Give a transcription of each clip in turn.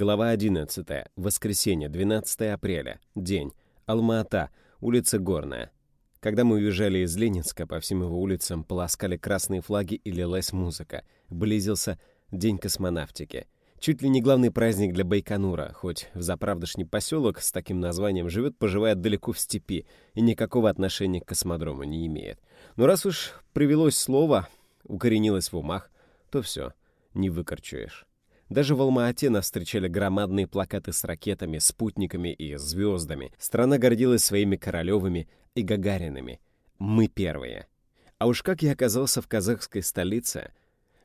Глава 11. Воскресенье, 12 апреля. День. Алма-Ата, улица Горная. Когда мы уезжали из Ленинска, по всем его улицам полоскали красные флаги и лилась музыка. Близился День космонавтики. Чуть ли не главный праздник для Байконура, хоть в заправдошний поселок с таким названием живет-поживает далеко в степи и никакого отношения к космодрому не имеет. Но раз уж привелось слово, укоренилось в умах, то все, не выкорчуешь. Даже в Алма-Ате нас встречали громадные плакаты с ракетами, спутниками и звездами. Страна гордилась своими Королевыми и Гагаринами. Мы первые. А уж как я оказался в казахской столице,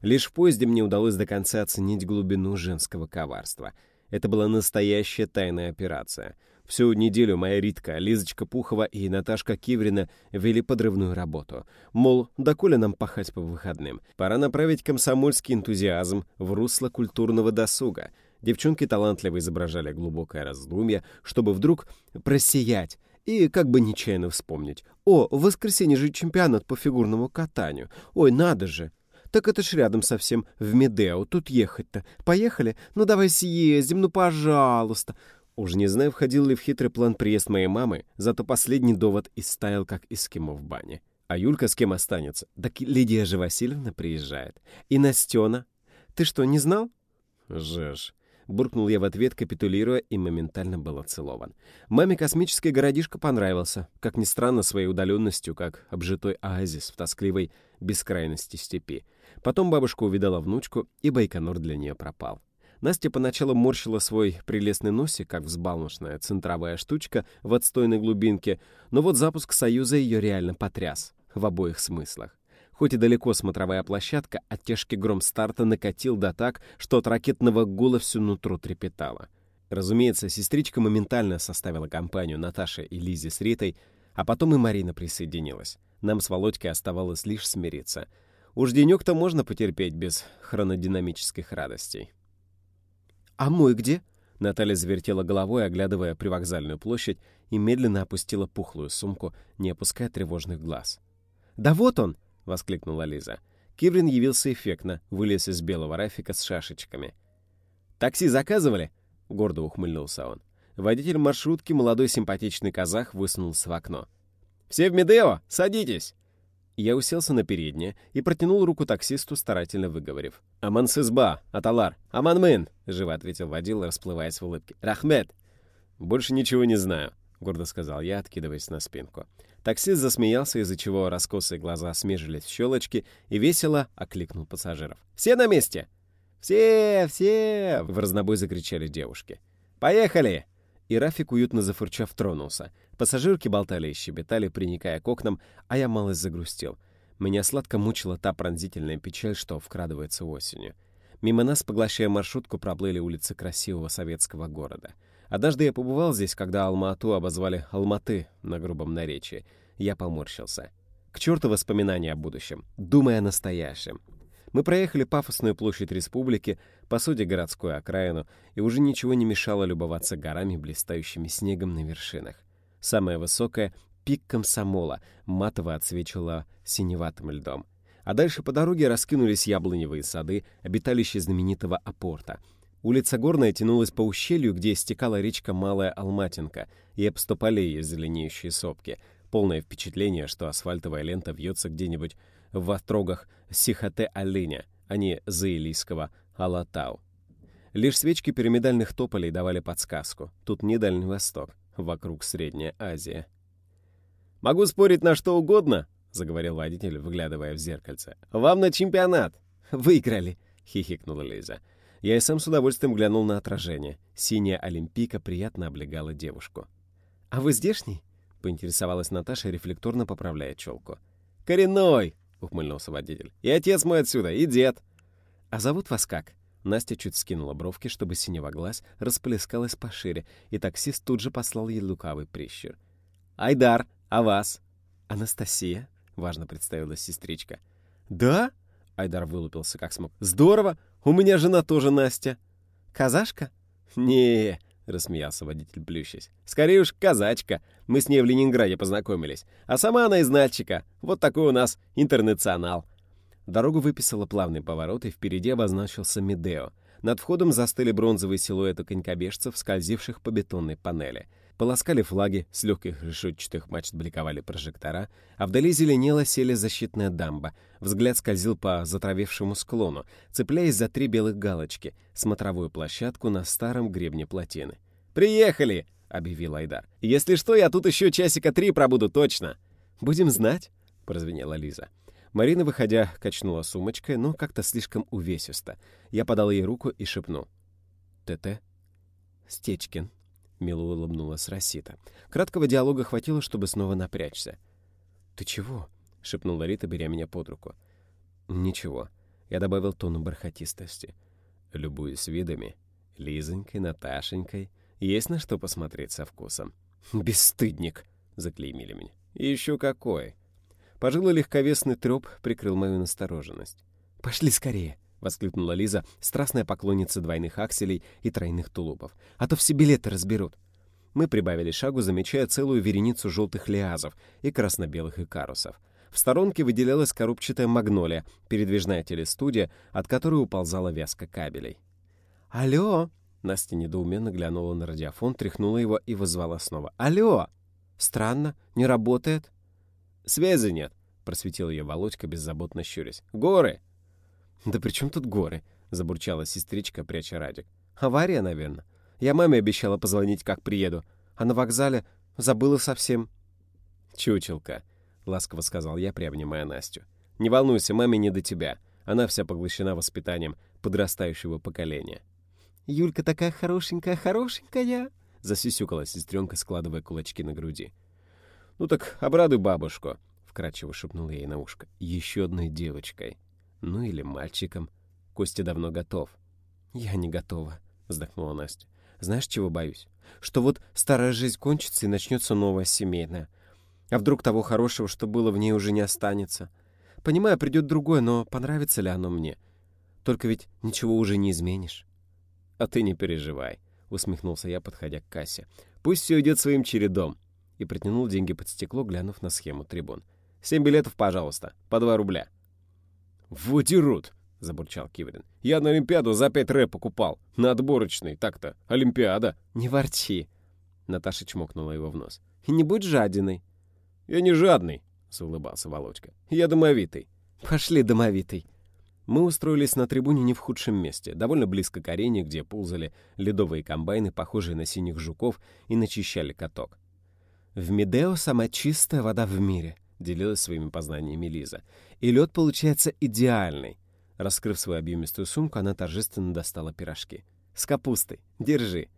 лишь в поезде мне удалось до конца оценить глубину женского коварства. Это была настоящая тайная операция — Всю неделю моя Ритка, Лизочка Пухова и Наташка Киврина вели подрывную работу. Мол, доколе нам пахать по выходным? Пора направить комсомольский энтузиазм в русло культурного досуга. Девчонки талантливо изображали глубокое раздумье, чтобы вдруг просиять и как бы нечаянно вспомнить. «О, в воскресенье же чемпионат по фигурному катанию. Ой, надо же!» «Так это ж рядом совсем, в Медео, тут ехать-то. Поехали? Ну давай съездим, ну пожалуйста!» Уж не знаю, входил ли в хитрый план приезд моей мамы, зато последний довод истаял, как эскимо в бане. А Юлька с кем останется? Так Лидия же Васильевна приезжает. И Настена. Ты что, не знал? Жеж. Буркнул я в ответ, капитулируя, и моментально был оцелован. Маме космический городишко понравился, как ни странно, своей удаленностью, как обжитой оазис в тоскливой бескрайности степи. Потом бабушка увидала внучку, и Байконур для нее пропал. Настя поначалу морщила свой прелестный носик, как взбалмошная центровая штучка в отстойной глубинке, но вот запуск Союза ее реально потряс в обоих смыслах. Хоть и далеко смотровая площадка, от тяжкий гром старта накатил да так, что от ракетного гула всю нутро трепетало. Разумеется, сестричка моментально составила компанию Наташе и Лизе с Ритой, а потом и Марина присоединилась. Нам с Володькой оставалось лишь смириться. Уж денек-то можно потерпеть без хронодинамических радостей. «А мой где?» Наталья завертела головой, оглядывая привокзальную площадь, и медленно опустила пухлую сумку, не опуская тревожных глаз. «Да вот он!» — воскликнула Лиза. Киврин явился эффектно, вылез из белого рафика с шашечками. «Такси заказывали?» — гордо ухмыльнулся он. Водитель маршрутки, молодой симпатичный казах, высунулся в окно. «Все в Медео? Садитесь!» Я уселся на переднее и протянул руку таксисту, старательно выговорив. «Аман сызба, Аталар! Аманмын!» — живо ответил водила, расплываясь в улыбке. «Рахмет!» «Больше ничего не знаю», — гордо сказал я, откидываясь на спинку. Таксист засмеялся, из-за чего раскосые глаза смежились в щелочки и весело окликнул пассажиров. «Все на месте?» «Все, все!» — в разнобой закричали девушки. «Поехали!» И Рафик, уютно зафурчав, тронулся — Пассажирки болтали и щебетали, приникая к окнам, а я малость загрустил. Меня сладко мучила та пронзительная печаль, что вкрадывается осенью. Мимо нас, поглощая маршрутку, проплыли улицы красивого советского города. Однажды я побывал здесь, когда Алма-Ату обозвали Алматы на грубом наречии. Я поморщился. К черту воспоминания о будущем. Думай о настоящем. Мы проехали пафосную площадь республики, по сути городскую окраину, и уже ничего не мешало любоваться горами, блистающими снегом на вершинах. Самая высокая — пик комсомола, матово отсвечивала синеватым льдом. А дальше по дороге раскинулись яблоневые сады, обиталище знаменитого апорта. Улица Горная тянулась по ущелью, где стекала речка Малая Алматинка и обступали ее зеленеющие сопки. Полное впечатление, что асфальтовая лента вьется где-нибудь в отрогах Сихоте-Алиня, а не заилийского Алатау. Лишь свечки пирамидальных тополей давали подсказку. Тут не Дальний Восток вокруг Средняя Азия. «Могу спорить на что угодно», — заговорил водитель, выглядывая в зеркальце. «Вам на чемпионат!» «Выиграли!» — хихикнула Лиза. Я и сам с удовольствием глянул на отражение. Синяя олимпийка приятно облегала девушку. «А вы здешний?» — поинтересовалась Наташа, рефлекторно поправляя челку. «Коренной!» — ухмыльнулся водитель. «И отец мой отсюда, и дед!» «А зовут вас как?» Настя чуть скинула бровки, чтобы синего глаз расплескалась пошире, и таксист тут же послал ей лукавый прищур. «Айдар, а вас?» «Анастасия», — важно представилась сестричка. «Да?» — Айдар вылупился как смог. «Здорово! У меня жена тоже Настя». «Казашка?» «Не-е-е», рассмеялся водитель, плющась. «Скорее уж казачка. Мы с ней в Ленинграде познакомились. А сама она из Нальчика. Вот такой у нас интернационал». Дорогу выписала плавный поворот, и впереди обозначился Медео. Над входом застыли бронзовые силуэты конькобежцев, скользивших по бетонной панели. Полоскали флаги, с легких решетчатых мачт бликовали прожектора, а вдали зеленела сели защитная дамба. Взгляд скользил по затравевшему склону, цепляясь за три белых галочки, смотровую площадку на старом гребне плотины. «Приехали!» — объявил Айдар. «Если что, я тут еще часика три пробуду точно!» «Будем знать!» — прозвенела Лиза. Марина, выходя, качнула сумочкой, но как-то слишком увесисто. Я подал ей руку и шепнул. «ТТ?» «Стечкин», — мило улыбнулась Росита. Краткого диалога хватило, чтобы снова напрячься. «Ты чего?» — шепнула Рита, беря меня под руку. «Ничего». Я добавил тону бархатистости. Любуюсь видами. Лизонькой, Наташенькой. Есть на что посмотреть со вкусом. «Бесстыдник!» — заклеймили меня. «И еще какой!» Пожилой легковесный треп прикрыл мою настороженность. «Пошли скорее!» — воскликнула Лиза, страстная поклонница двойных акселей и тройных тулупов. «А то все билеты разберут!» Мы прибавили шагу, замечая целую вереницу желтых лиазов и красно-белых икарусов. В сторонке выделялась коробчатая магнолия, передвижная телестудия, от которой уползала вязка кабелей. «Алло!» Настя недоуменно глянула на радиофон, тряхнула его и вызвала снова. «Алло! Странно, не работает?» «Связи нет», — просветил ее Володька, беззаботно щурясь. «Горы!» «Да при чем тут горы?» — забурчала сестричка, пряча радик. «Авария, наверное. Я маме обещала позвонить, как приеду, а на вокзале забыла совсем». «Чучелка», — ласково сказал я, приобнимая Настю. «Не волнуйся, маме не до тебя. Она вся поглощена воспитанием подрастающего поколения». «Юлька такая хорошенькая, хорошенькая!» — засюсюкала сестренка, складывая кулачки на груди. «Ну так обрадуй бабушку», — вкратчиво шепнул ей на ушко. «Еще одной девочкой. Ну или мальчиком. Костя давно готов». «Я не готова», — вздохнула Настя. «Знаешь, чего боюсь? Что вот старая жизнь кончится и начнется новая семейная. А вдруг того хорошего, что было в ней, уже не останется? Понимаю, придет другое, но понравится ли оно мне? Только ведь ничего уже не изменишь». «А ты не переживай», — усмехнулся я, подходя к кассе. «Пусть все идет своим чередом и протянул деньги под стекло, глянув на схему трибун. «Семь билетов, пожалуйста, по два рубля». «Вот дерут!» — забурчал Киврин. «Я на Олимпиаду за пять рэп покупал. На отборочный, так-то. Олимпиада». «Не ворчи!» — Наташа чмокнула его в нос. «И не будь жадиной!» «Я не жадный!» — заулыбался Володька. «Я домовитый!» «Пошли, домовитый!» Мы устроились на трибуне не в худшем месте, довольно близко к арене, где ползали ледовые комбайны, похожие на синих жуков, и начищали каток. В Медео самая чистая вода в мире, делилась своими познаниями Лиза. И лед получается идеальный. Раскрыв свою объемистую сумку, она торжественно достала пирожки. «С капустой. Держи».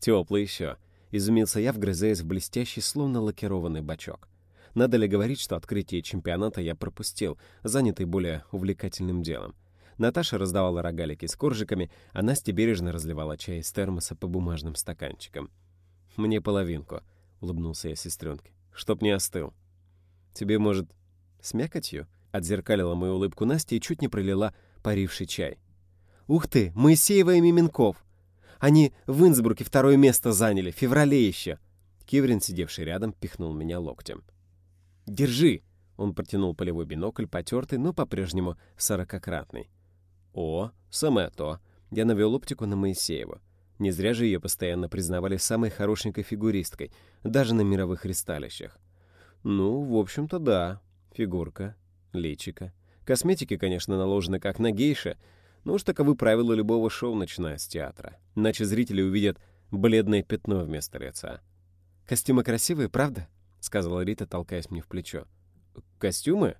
«Теплый еще», — изумился я, вгрызаясь в блестящий, словно лакированный бачок. Надо ли говорить, что открытие чемпионата я пропустил, занятый более увлекательным делом. Наташа раздавала рогалики с коржиками, а Настя бережно разливала чай из термоса по бумажным стаканчикам. «Мне половинку», — улыбнулся я сестренке. «Чтоб не остыл». «Тебе, может, с мякотью?» — отзеркалила мою улыбку Настя и чуть не пролила паривший чай. «Ух ты, Моисеева и Мименков! Они в Инсбруке второе место заняли, в феврале еще!» Киврин, сидевший рядом, пихнул меня локтем. «Держи!» — он протянул полевой бинокль, потертый, но по-прежнему сорокократный. «О, самое то!» Я навел оптику на Моисееву. Не зря же ее постоянно признавали самой хорошенькой фигуристкой, даже на мировых ристалищах. Ну, в общем-то, да. Фигурка, личика. Косметики, конечно, наложены как на гейша, но уж таковы правила любого шоу, начиная с театра. Иначе зрители увидят бледное пятно вместо лица. «Костюмы красивые, правда?» — сказала Рита, толкаясь мне в плечо. «Костюмы?»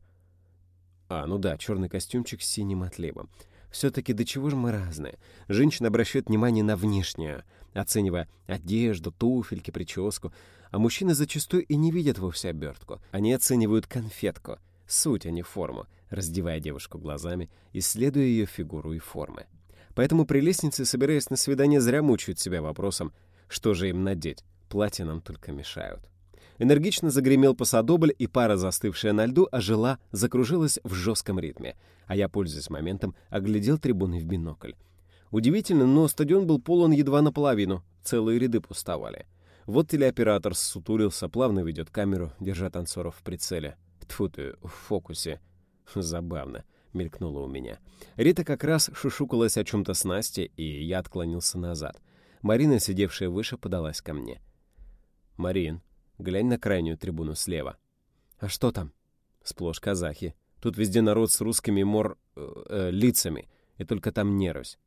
А, ну да, черный костюмчик с синим отливом. Все-таки до чего же мы разные? Женщина обращает внимание на внешнее, оценивая одежду, туфельки, прическу, а мужчины зачастую и не видят вовсе обертку. Они оценивают конфетку, суть, а не форму, раздевая девушку глазами, исследуя ее фигуру и формы. Поэтому прелестницы, собираясь на свидание, зря мучают себя вопросом, что же им надеть, платья нам только мешают. Энергично загремел посадобль, и пара, застывшая на льду, ожила, закружилась в жестком ритме, а я, пользуясь моментом, оглядел трибуны в бинокль. Удивительно, но стадион был полон едва наполовину, целые ряды пустовали. Вот телеоператор сутурился, плавно ведет камеру, держа танцоров в прицеле. Тьфу ты, в фокусе. Забавно. — мелькнуло у меня. Рита как раз шушукалась о чем-то с Настей, и я отклонился назад. Марина, сидевшая выше, подалась ко мне. «Марин, глянь на крайнюю трибуну слева». «А что там?» «Сплошь казахи. Тут везде народ с русскими мор... Э, э, лицами, и только там нерусь».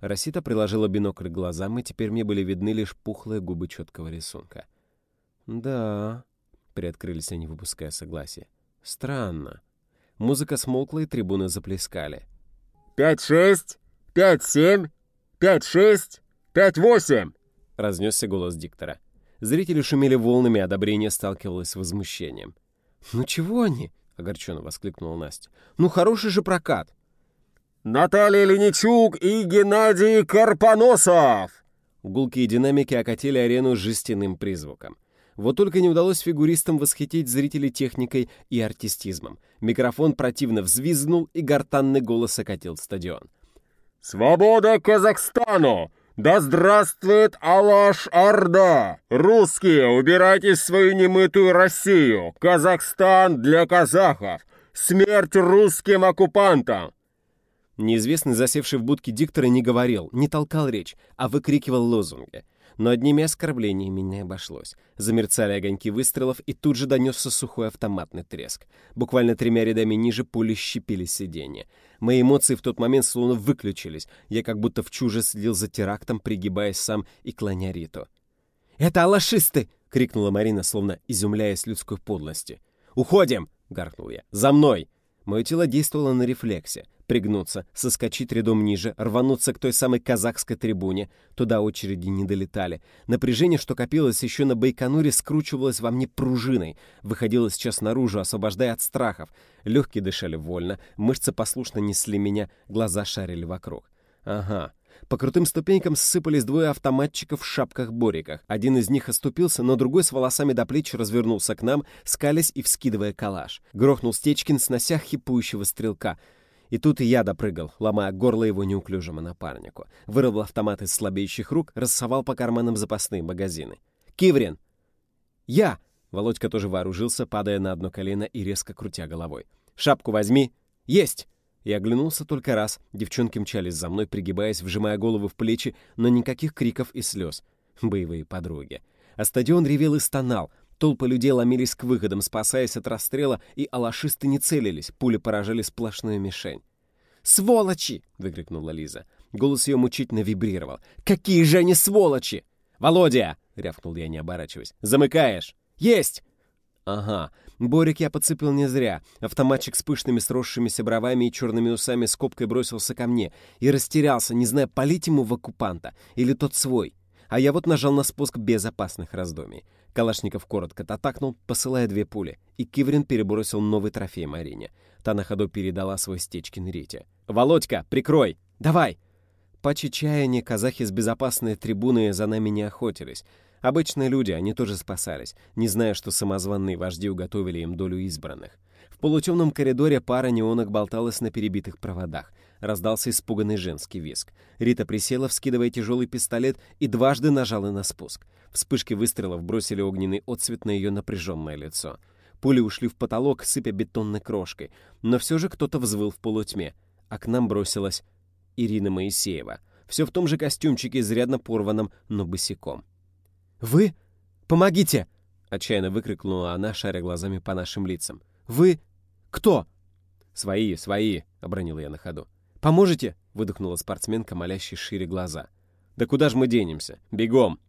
Росита приложила бинокль к глазам, и теперь мне были видны лишь пухлые губы четкого рисунка. «Да...» — приоткрылись они, выпуская согласие. «Странно». Музыка смолкла, и трибуны заплескали. «Пять-шесть! Пять-семь! Пять-шесть! Пять-восемь!» — разнесся голос диктора. Зрители шумели волнами, одобрение сталкивалось с возмущением. «Ну чего они?» — огорченно воскликнула Настя. «Ну хороший же прокат!» «Наталья Леничук и Геннадий Карпоносов!» Гулкие динамики окатили арену жестяным призвуком. Вот только не удалось фигуристам восхитить зрителей техникой и артистизмом. Микрофон противно взвизгнул, и гортанный голос окатил стадион. «Свобода Казахстану! Да здравствует Алаш-Орда! Русские, убирайтесь в свою немытую Россию! Казахстан для казахов! Смерть русским оккупантам!» Неизвестный, засевший в будке диктора, не говорил, не толкал речь, а выкрикивал лозунги — но одними оскорблениями не обошлось. Замерцали огоньки выстрелов, и тут же донесся сухой автоматный треск. Буквально тремя рядами ниже пули щепили сиденье. Мои эмоции в тот момент словно выключились. Я как будто в чуже следил за терактом, пригибаясь сам и клоня Риту. «Это алашисты!» — крикнула Марина, словно изумляясь людской подлости. «Уходим!» — гаркнул я. «За мной!» Мое тело действовало на рефлексе пригнуться, соскочить рядом ниже, рвануться к той самой казахской трибуне. Туда очереди не долетали. Напряжение, что копилось еще на Байконуре, скручивалось во мне пружиной. Выходило сейчас наружу, освобождая от страхов. Легкие дышали вольно, мышцы послушно несли меня, глаза шарили вокруг. Ага, по крутым ступенькам ссыпались двое автоматчиков в шапках-бориках. Один из них оступился, но другой с волосами до плеч развернулся к нам, скалясь и вскидывая калаш. Грохнул Стечкин, снося хипующего стрелка — и тут и я допрыгал, ломая горло его неуклюжему напарнику. Вырвал автомат из слабеющих рук, рассовал по карманам запасные магазины. «Киврин!» «Я!» Володька тоже вооружился, падая на одно колено и резко крутя головой. «Шапку возьми!» «Есть!» Я оглянулся только раз. Девчонки мчались за мной, пригибаясь, вжимая голову в плечи, но никаких криков и слез. Боевые подруги. А стадион ревел и стонал. Толпы людей ломились к выходам, спасаясь от расстрела, и алашисты не целились, пули поражали сплошную мишень. «Сволочи!» — выкрикнула Лиза. Голос ее мучительно вибрировал. «Какие же они сволочи!» «Володя!» — рявкнул я, не оборачиваясь. «Замыкаешь!» «Есть!» Ага, Борик я подцепил не зря. Автоматчик с пышными сросшимися бровами и черными усами с копкой бросился ко мне и растерялся, не зная, полить ему в оккупанта или тот свой. А я вот нажал на спуск без опасных раздумий. Калашников коротко татакнул, посылая две пули, и Киврин перебросил новый трофей Марине. Та на ходу передала свой стечкин Рите. «Володька, прикрой! Давай!» По чечаянию казахи с безопасной трибуны за нами не охотились. Обычные люди, они тоже спасались, не зная, что самозванные вожди уготовили им долю избранных. В полутемном коридоре пара неонок болталась на перебитых проводах. Раздался испуганный женский виск. Рита присела, вскидывая тяжелый пистолет, и дважды нажала на спуск. Вспышки выстрелов бросили огненный отцвет на ее напряженное лицо. Пули ушли в потолок, сыпя бетонной крошкой. Но все же кто-то взвыл в полутьме. А к нам бросилась Ирина Моисеева. Все в том же костюмчике, изрядно порванном, но босиком. «Вы? Помогите!» — отчаянно выкрикнула она, шаря глазами по нашим лицам. «Вы? Кто?» «Свои, свои!» — обронил я на ходу. «Поможете?» — выдохнула спортсменка, молящая шире глаза. «Да куда же мы денемся? Бегом!»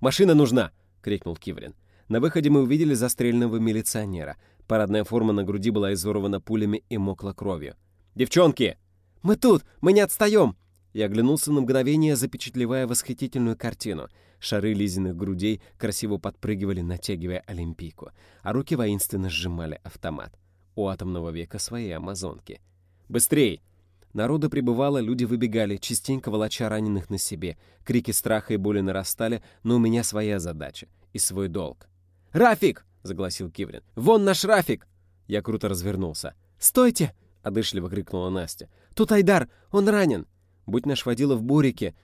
«Машина нужна!» — крикнул Киврин. На выходе мы увидели застреленного милиционера. Парадная форма на груди была изорвана пулями и мокла кровью. «Девчонки!» «Мы тут! Мы не отстаем!» Я оглянулся на мгновение, запечатлевая восхитительную картину. Шары Лизиных грудей красиво подпрыгивали, натягивая олимпийку, а руки воинственно сжимали автомат. У атомного века свои амазонки. «Быстрей!» Народу прибывало, люди выбегали, частенько волоча раненых на себе. Крики страха и боли нарастали, но у меня своя задача и свой долг. «Рафик!» — загласил Киврин. «Вон наш Рафик!» Я круто развернулся. «Стойте!» — одышливо крикнула Настя. «Тут Айдар! Он ранен!» Будь наш водила в бурике...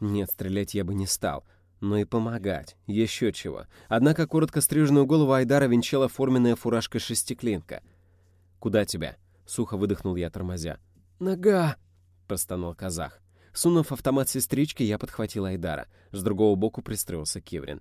Нет, стрелять я бы не стал. Но и помогать. Еще чего. Однако коротко стриженную голову Айдара венчала форменная фуражка-шестиклинка. «Куда тебя?» — сухо выдохнул я, тормозя. «Нога!» — простонал казах. Сунув автомат сестрички, я подхватил Айдара. С другого боку пристроился Кеврин.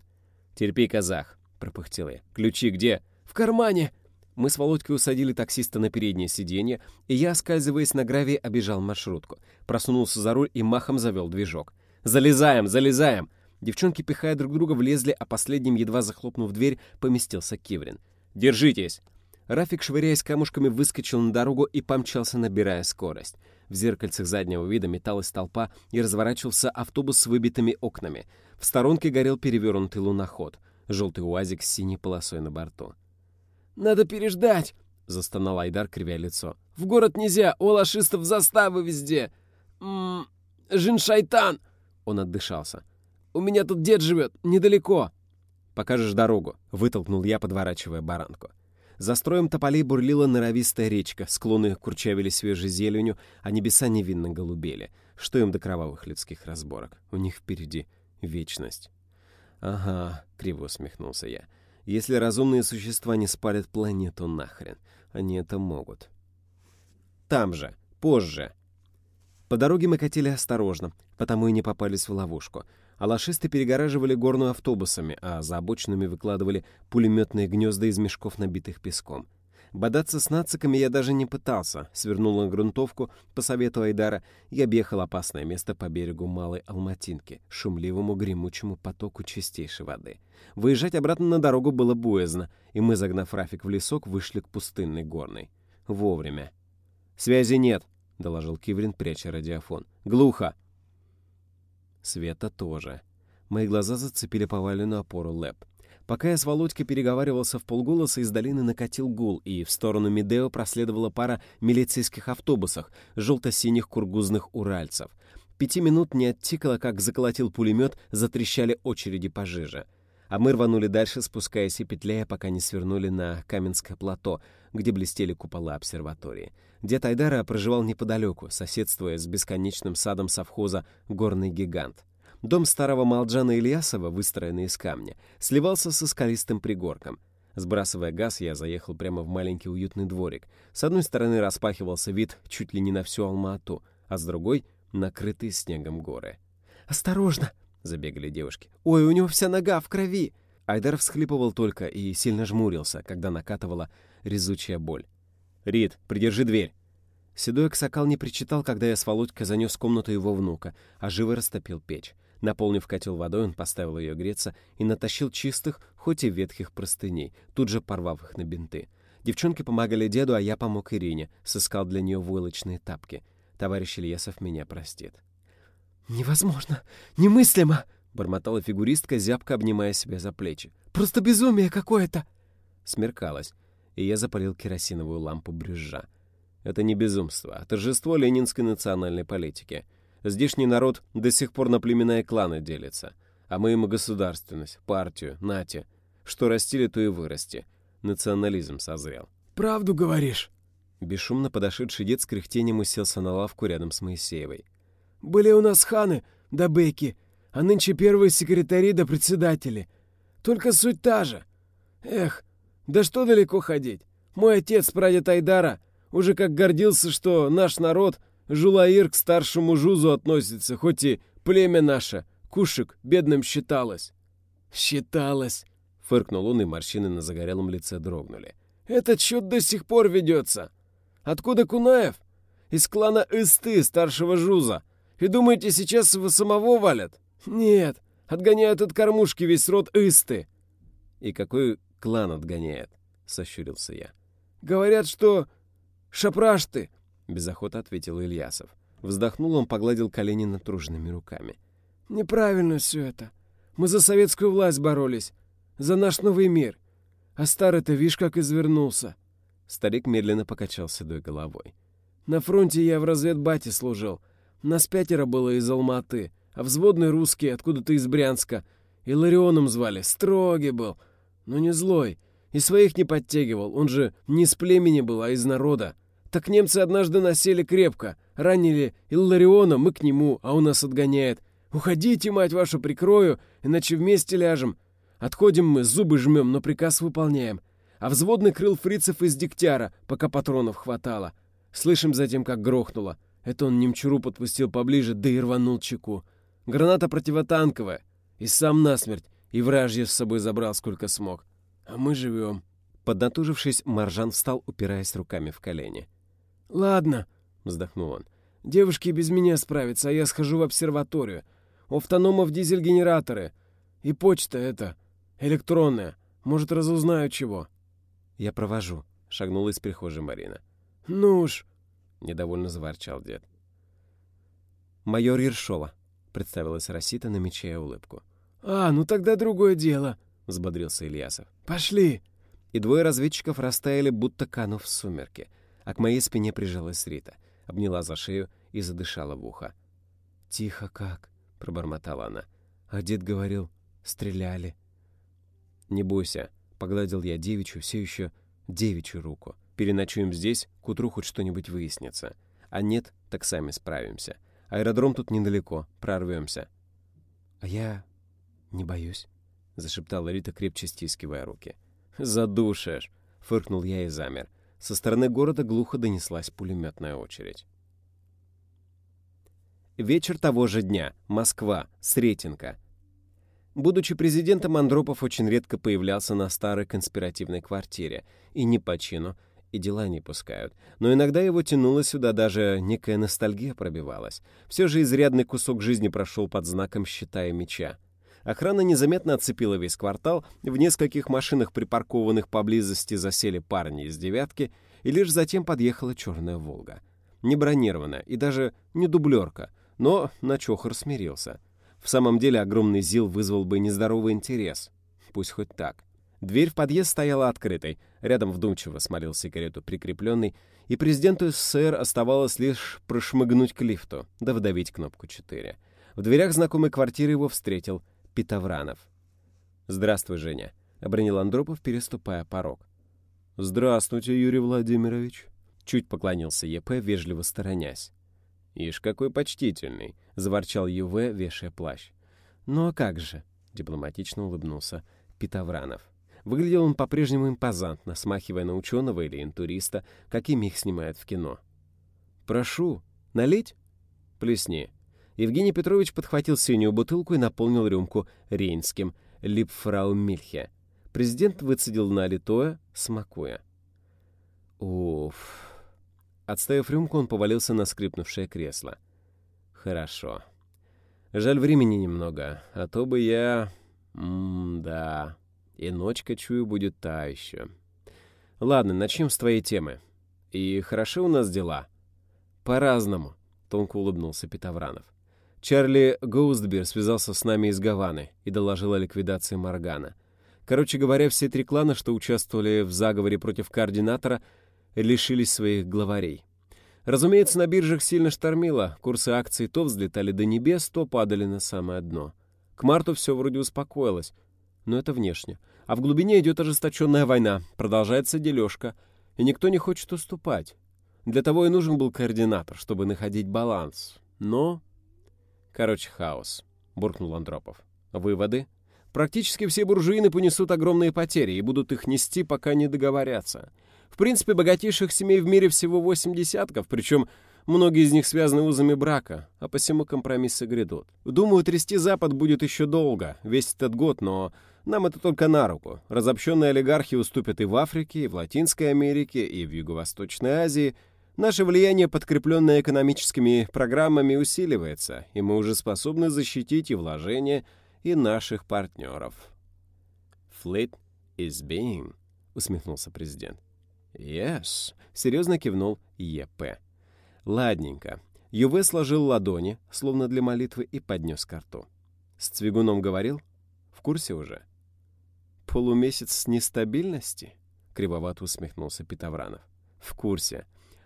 «Терпи, казах!» — пропыхтел я. «Ключи где?» «В кармане!» Мы с Володькой усадили таксиста на переднее сиденье, и я, оскальзываясь на гравии, обежал маршрутку. Просунулся за руль и махом завел движок. «Залезаем, залезаем!» Девчонки, пихая друг друга, влезли, а последним, едва захлопнув дверь, поместился Киврин. «Держитесь!» Рафик, швыряясь камушками, выскочил на дорогу и помчался, набирая скорость. В зеркальцах заднего вида металась толпа и разворачивался автобус с выбитыми окнами. В сторонке горел перевернутый луноход. Желтый уазик с синей полосой на борту. «Надо переждать!» — застонал Айдар, кривя лицо. «В город нельзя, у лашистов заставы везде! М Жин-шайтан!» Он отдышался. «У меня тут дед живет, недалеко!» «Покажешь дорогу», — вытолкнул я, подворачивая баранку. За строем тополей бурлила норовистая речка, склоны курчавили свежей зеленью, а небеса невинно голубели. Что им до кровавых людских разборок? У них впереди вечность. «Ага», — криво усмехнулся я. Если разумные существа не спалят планету нахрен, они это могут. Там же, позже. По дороге мы катили осторожно, потому и не попались в ловушку. А лошисты перегораживали горную автобусами, а за обочинами выкладывали пулеметные гнезда из мешков, набитых песком. Бодаться с нациками я даже не пытался. Свернул на грунтовку, по совету Айдара, и объехал опасное место по берегу Малой Алматинки, шумливому гремучему потоку чистейшей воды. Выезжать обратно на дорогу было боязно, и мы, загнав Рафик в лесок, вышли к пустынной горной. Вовремя. «Связи нет», — доложил Киврин, пряча радиофон. «Глухо». Света тоже. Мои глаза зацепили поваленную опору ЛЭП. Пока я с Володькой переговаривался в полголоса, из долины накатил гул, и в сторону Медео проследовала пара милицейских автобусов, желто-синих кургузных уральцев. Пяти минут не оттикало, как заколотил пулемет, затрещали очереди пожиже. А мы рванули дальше, спускаясь и петляя, пока не свернули на Каменское плато, где блестели купола обсерватории. Дед Айдара проживал неподалеку, соседствуя с бесконечным садом совхоза «Горный гигант». Дом старого Малджана Ильясова, выстроенный из камня, сливался со скалистым пригорком. Сбрасывая газ, я заехал прямо в маленький уютный дворик. С одной стороны распахивался вид чуть ли не на всю Алма-Ату, а с другой — накрытые снегом горы. «Осторожно!» — забегали девушки. «Ой, у него вся нога в крови!» Айдар всхлипывал только и сильно жмурился, когда накатывала резучая боль. «Рит, придержи дверь!» Седой Аксакал не причитал, когда я с Володькой занес в комнату его внука, а живо растопил печь. Наполнив котел водой, он поставил ее греться и натащил чистых, хоть и ветхих простыней, тут же порвав их на бинты. Девчонки помогали деду, а я помог Ирине, сыскал для нее войлочные тапки. Товарищ Ильясов меня простит. «Невозможно! Немыслимо!» — бормотала фигуристка, зябко обнимая себя за плечи. «Просто безумие какое-то!» Смеркалось, и я запалил керосиновую лампу брюзжа. Это не безумство, а торжество ленинской национальной политики — Здешний народ до сих пор на племена и кланы делится. А мы ему государственность, партию, нате. Что растили, то и вырасти. Национализм созрел. «Правду говоришь?» Бесшумно подошедший дед с кряхтением уселся на лавку рядом с Моисеевой. «Были у нас ханы да беки, а нынче первые секретари да председатели. Только суть та же. Эх, да что далеко ходить. Мой отец, прадед Айдара, уже как гордился, что наш народ — Жулаир к старшему жузу относится, хоть и племя наше, кушек, бедным считалось». «Считалось», — фыркнул он, и морщины на загорелом лице дрогнули. «Этот счет до сих пор ведется. Откуда Кунаев? Из клана Исты, старшего жуза. И думаете, сейчас его самого валят? Нет, отгоняют от кормушки весь род Исты». «И какой клан отгоняет?» — сощурился я. «Говорят, что Шапрашты, — без охоты ответил Ильясов. Вздохнул он, погладил колени натруженными руками. «Неправильно все это. Мы за советскую власть боролись. За наш новый мир. А старый-то, видишь, как извернулся». Старик медленно покачал седой головой. «На фронте я в разведбате служил. Нас пятеро было из Алматы, а взводный русский откуда-то из Брянска. Иларионом звали, строгий был, но не злой. И своих не подтягивал, он же не с племени был, а из народа. Так немцы однажды насели крепко. Ранили Иллариона, мы к нему, а он нас отгоняет. Уходите, мать вашу, прикрою, иначе вместе ляжем. Отходим мы, зубы жмем, но приказ выполняем. А взводный крыл фрицев из Дегтяра, пока патронов хватало. Слышим затем, как грохнуло. Это он немчуру подпустил поближе, да и рванул чеку. Граната противотанковая. И сам насмерть, и вражье с собой забрал сколько смог. А мы живем. Поднатужившись, Маржан встал, упираясь руками в колени. «Ладно», — вздохнул он. «Девушки без меня справятся, а я схожу в обсерваторию. У автономов дизель-генераторы. И почта эта, электронная. Может, разузнаю чего». «Я провожу», — шагнула из прихожей Марина. «Ну уж», — недовольно заворчал дед. «Майор Ершова», — представилась Росита, намечая улыбку. «А, ну тогда другое дело», — взбодрился Ильясов. «Пошли!» И двое разведчиков растаяли, будто канув в сумерки, а к моей спине прижалась Рита, обняла за шею и задышала в ухо. «Тихо как!» — пробормотала она. «А дед говорил, стреляли». «Не бойся», — погладил я девичью, все еще девичью руку. «Переночуем здесь, к утру хоть что-нибудь выяснится. А нет, так сами справимся. Аэродром тут недалеко, прорвемся». «А я не боюсь», — зашептала Рита, крепче стискивая руки. «Задушишь!» — фыркнул я и замер. Со стороны города глухо донеслась пулеметная очередь. Вечер того же дня. Москва. Сретенка. Будучи президентом, Андропов очень редко появлялся на старой конспиративной квартире. И не по чину, и дела не пускают. Но иногда его тянуло сюда, даже некая ностальгия пробивалась. Все же изрядный кусок жизни прошел под знаком щита и меча. Охрана незаметно оцепила весь квартал, в нескольких машинах, припаркованных поблизости, засели парни из «девятки», и лишь затем подъехала черная «Волга». Не бронированная и даже не дублерка, но на чохор смирился. В самом деле огромный ЗИЛ вызвал бы нездоровый интерес. Пусть хоть так. Дверь в подъезд стояла открытой, рядом вдумчиво смолил сигарету прикрепленный, и президенту СССР оставалось лишь прошмыгнуть к лифту, да вдавить кнопку 4. В дверях знакомой квартиры его встретил Питовранов. «Здравствуй, Женя», — обронил Андропов, переступая порог. «Здравствуйте, Юрий Владимирович», — чуть поклонился ЕП, вежливо сторонясь. «Ишь, какой почтительный», — заворчал ЮВ, вешая плащ. «Ну а как же?» — дипломатично улыбнулся Питовранов. Выглядел он по-прежнему импозантно, смахивая на ученого или интуриста, какими их снимают в кино. «Прошу, налить?» «Плесни», Евгений Петрович подхватил синюю бутылку и наполнил рюмку рейнским «Липфрау Мильхе». Президент выцедил налитое, смакуя. Уф. Отставив рюмку, он повалился на скрипнувшее кресло. Хорошо. Жаль, времени немного, а то бы я... М-да. И ночка, чую, будет та еще. Ладно, начнем с твоей темы. И хорошо у нас дела? По-разному, — тонко улыбнулся Петовранов. Чарли Гоустбер связался с нами из Гаваны и доложил о ликвидации Моргана. Короче говоря, все три клана, что участвовали в заговоре против координатора, лишились своих главарей. Разумеется, на биржах сильно штормило, курсы акций то взлетали до небес, то падали на самое дно. К марту все вроде успокоилось, но это внешне. А в глубине идет ожесточенная война, продолжается дележка, и никто не хочет уступать. Для того и нужен был координатор, чтобы находить баланс. Но Короче, хаос, буркнул Андропов. Выводы? Практически все буржуины понесут огромные потери и будут их нести, пока не договорятся. В принципе, богатейших семей в мире всего восемь десятков, причем многие из них связаны узами брака, а посему компромиссы грядут. Думаю, трясти Запад будет еще долго, весь этот год, но нам это только на руку. Разобщенные олигархи уступят и в Африке, и в Латинской Америке, и в Юго-Восточной Азии – Наше влияние, подкрепленное экономическими программами, усиливается, и мы уже способны защитить и вложения, и наших партнеров. «Fleet is being», — усмехнулся президент. «Yes», — серьезно кивнул ЕП. «Ладненько». Юве сложил ладони, словно для молитвы, и поднес к рту. «С Цвигуном говорил? В курсе уже?» «Полумесяц нестабильности?» — кривовато усмехнулся Питовранов. «В курсе.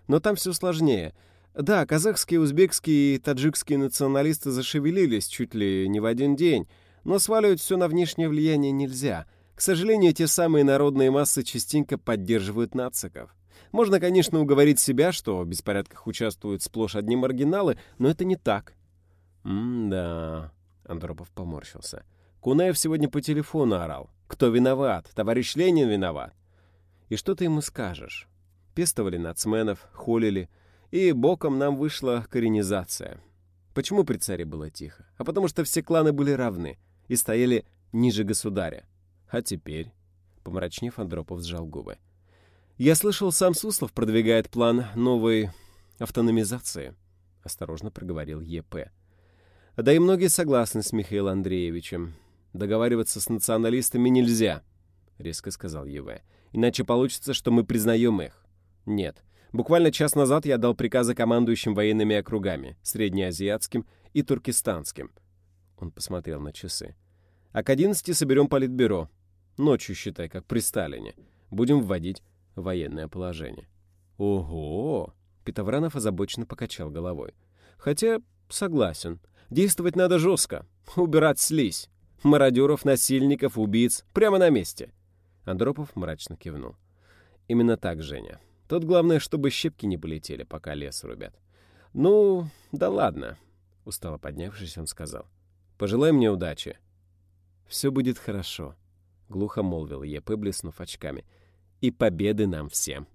Но там все сложнее. Да, казахские, узбекские и таджикские националисты зашевелились чуть ли не в один день, но сваливать все на внешнее влияние нельзя. К сожалению, те самые народные массы частенько поддерживают нациков. Можно, конечно, уговорить себя, что в беспорядках участвуют сплошь одни маргиналы, но это не так. «М-да...» — Андропов поморщился. «Кунаев сегодня по телефону орал. Кто виноват? Товарищ Ленин виноват. И что ты ему скажешь? Пестовали нацменов, холили, и боком нам вышла коренизация. Почему при царе было тихо? А потому что все кланы были равны и стояли ниже государя. А теперь, помрачнев, Андропов сжал губы. Я слышал, сам Суслов продвигает план новой автономизации, осторожно проговорил ЕП. Да и многие согласны с Михаилом Андреевичем. Договариваться с националистами нельзя, резко сказал ЕВ. Иначе получится, что мы признаем их. Нет. Буквально час назад я дал приказы командующим военными округами, среднеазиатским и туркестанским. Он посмотрел на часы. А к 11 соберем политбюро. Ночью, считай, как при Сталине. Будем вводить военное положение. Ого! Петовранов озабоченно покачал головой. Хотя, согласен, действовать надо жестко. Убирать слизь. Мародеров, насильников, убийц. Прямо на месте. Андропов мрачно кивнул. Именно так, Женя. Тут главное, чтобы щепки не полетели, пока лес рубят. Ну, да ладно. Устало поднявшись, он сказал. Пожелай мне удачи. Все будет хорошо. Глухо молвил ЕП, блеснув очками. И победы нам всем.